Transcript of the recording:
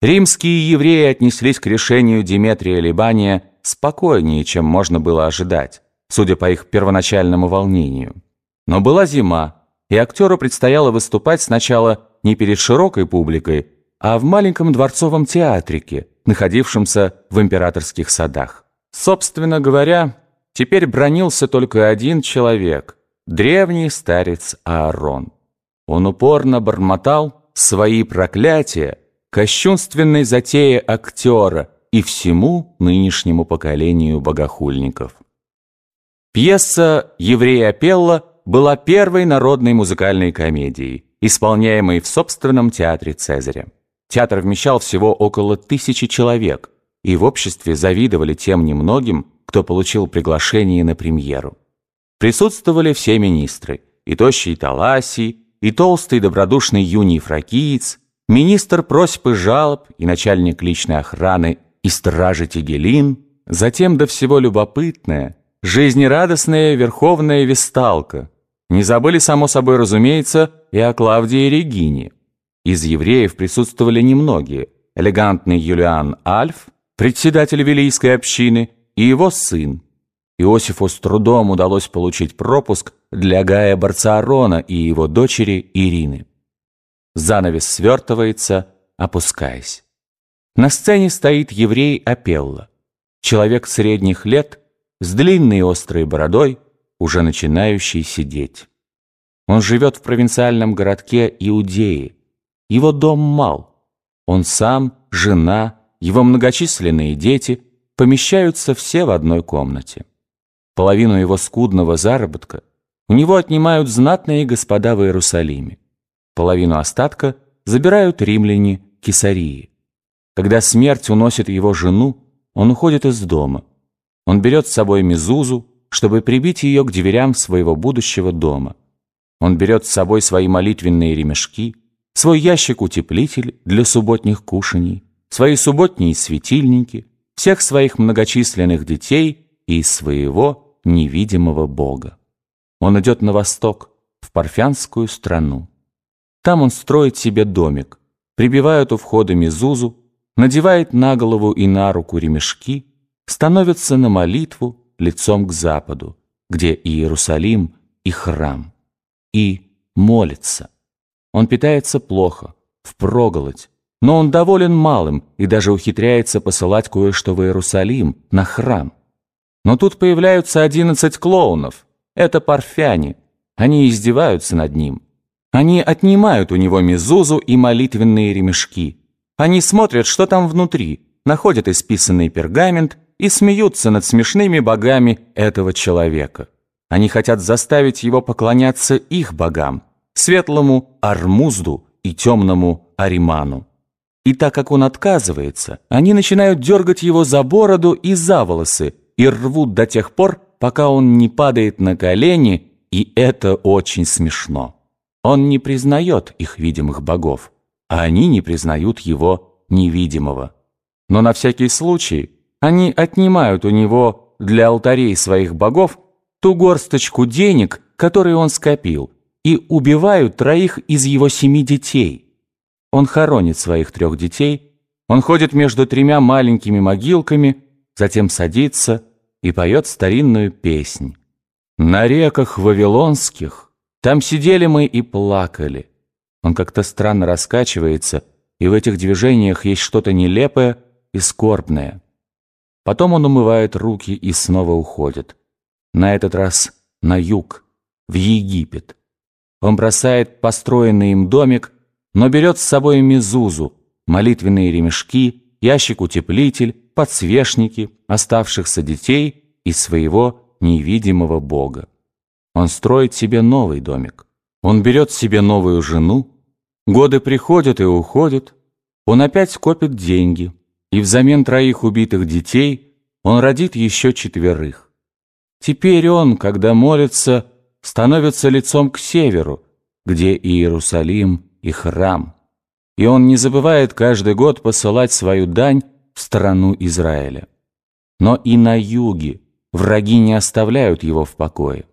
Римские евреи отнеслись к решению Диметрия Либания спокойнее, чем можно было ожидать, судя по их первоначальному волнению. Но была зима, и актеру предстояло выступать сначала не перед широкой публикой, а в маленьком дворцовом театрике, находившемся в императорских садах. Собственно говоря, теперь бронился только один человек – древний старец Аарон. Он упорно бормотал свои проклятия кощунственной затее актера и всему нынешнему поколению богохульников. Пьеса «Еврея Пелла» была первой народной музыкальной комедией, исполняемой в собственном театре Цезаря. Театр вмещал всего около тысячи человек, и в обществе завидовали тем немногим, кто получил приглашение на премьеру. Присутствовали все министры, и тощий Таласий, и толстый добродушный юний фракиец, министр просьб и жалоб и начальник личной охраны и стражи Тигелин, затем до всего любопытная, жизнерадостная верховная весталка. Не забыли, само собой разумеется, и о Клавдии Регине. Из евреев присутствовали немногие. Элегантный Юлиан Альф, председатель Вилийской общины, и его сын. Иосифу с трудом удалось получить пропуск для Гая Барцаарона и его дочери Ирины. Занавес свертывается, опускаясь. На сцене стоит еврей Апелла, человек средних лет, с длинной острой бородой, уже начинающий сидеть. Он живет в провинциальном городке Иудеи. Его дом мал. Он сам, жена, его многочисленные дети помещаются все в одной комнате. Половину его скудного заработка у него отнимают знатные господа в Иерусалиме. Половину остатка забирают римляне Кесарии. Когда смерть уносит его жену, он уходит из дома. Он берет с собой Мезузу, чтобы прибить ее к дверям своего будущего дома. Он берет с собой свои молитвенные ремешки, свой ящик-утеплитель для субботних кушаний, свои субботние светильники, всех своих многочисленных детей и своего невидимого Бога. Он идет на восток, в парфянскую страну. Там он строит себе домик, прибивает у входа мезузу, надевает на голову и на руку ремешки, становится на молитву лицом к западу, где и Иерусалим, и храм, и молится. Он питается плохо, впроголодь, но он доволен малым и даже ухитряется посылать кое-что в Иерусалим, на храм. Но тут появляются одиннадцать клоунов. Это парфяне. Они издеваются над ним. Они отнимают у него мезузу и молитвенные ремешки. Они смотрят, что там внутри, находят исписанный пергамент и смеются над смешными богами этого человека. Они хотят заставить его поклоняться их богам, светлому Армузду и темному Ариману. И так как он отказывается, они начинают дергать его за бороду и за волосы и рвут до тех пор, пока он не падает на колени, и это очень смешно. Он не признает их видимых богов, а они не признают его невидимого. Но на всякий случай они отнимают у него для алтарей своих богов ту горсточку денег, которые он скопил, и убивают троих из его семи детей. Он хоронит своих трех детей, он ходит между тремя маленькими могилками, затем садится и поет старинную песнь. На реках вавилонских там сидели мы и плакали. Он как-то странно раскачивается, и в этих движениях есть что-то нелепое и скорбное. Потом он умывает руки и снова уходит. На этот раз на юг, в Египет. Он бросает построенный им домик, но берет с собой мезузу, молитвенные ремешки, ящик-утеплитель, подсвечники, оставшихся детей и своего невидимого Бога. Он строит себе новый домик. Он берет себе новую жену. Годы приходят и уходят. Он опять копит деньги. И взамен троих убитых детей он родит еще четверых. Теперь он, когда молится, становится лицом к северу, где и Иерусалим, и храм. И он не забывает каждый год посылать свою дань в страну Израиля. Но и на юге враги не оставляют его в покое.